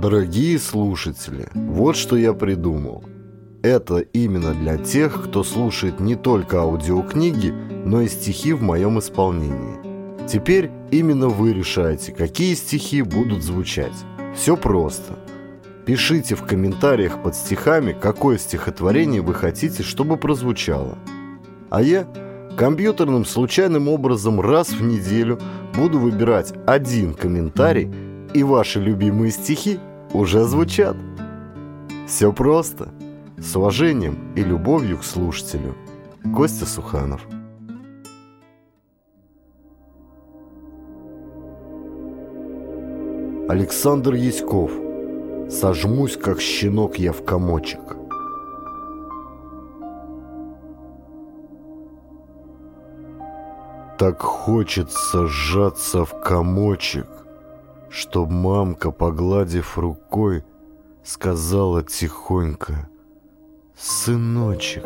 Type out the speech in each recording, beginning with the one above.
Дорогие слушатели, вот что я придумал. Это именно для тех, кто слушает не только аудиокниги, но и стихи в моем исполнении. Теперь именно вы решаете, какие стихи будут звучать. Все просто. Пишите в комментариях под стихами, какое стихотворение вы хотите, чтобы прозвучало. А я компьютерным случайным образом раз в неделю буду выбирать один комментарий, и ваши любимые стихи уже звучат. Все просто. С уважением и любовью к слушателю. Костя Суханов. Александр Яськов. Сожмусь, как щенок я в комочек. Так хочется сжаться в комочек, Чтоб мамка, погладив рукой, Сказала тихонько, «Сыночек,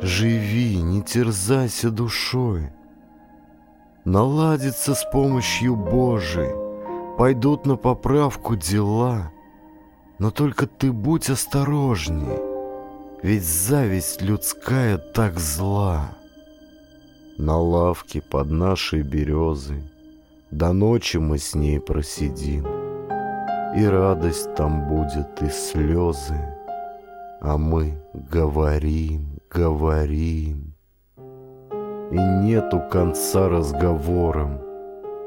живи, не терзайся душой. Наладится с помощью Божией, Пойдут на поправку дела, Но только ты будь осторожней, Ведь зависть людская так зла». На лавке под нашей березой До ночи мы с ней просидим, И радость там будет, и слезы, А мы говорим, говорим. И нету конца разговорам,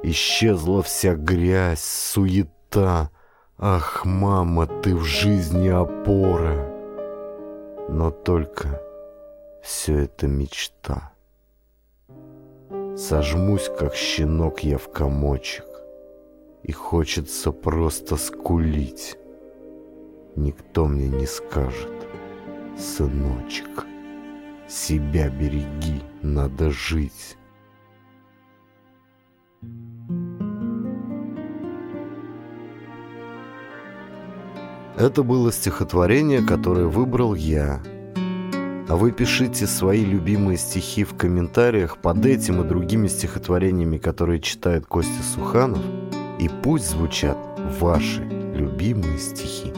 Исчезла вся грязь, суета, Ах, мама, ты в жизни опора. Но только все это мечта. Сожмусь, как щенок я в комочек, И хочется просто скулить. Никто мне не скажет, сыночек, Себя береги, надо жить. Это было стихотворение, которое выбрал я – а вы пишите свои любимые стихи в комментариях под этим и другими стихотворениями, которые читает Костя Суханов, и пусть звучат ваши любимые стихи.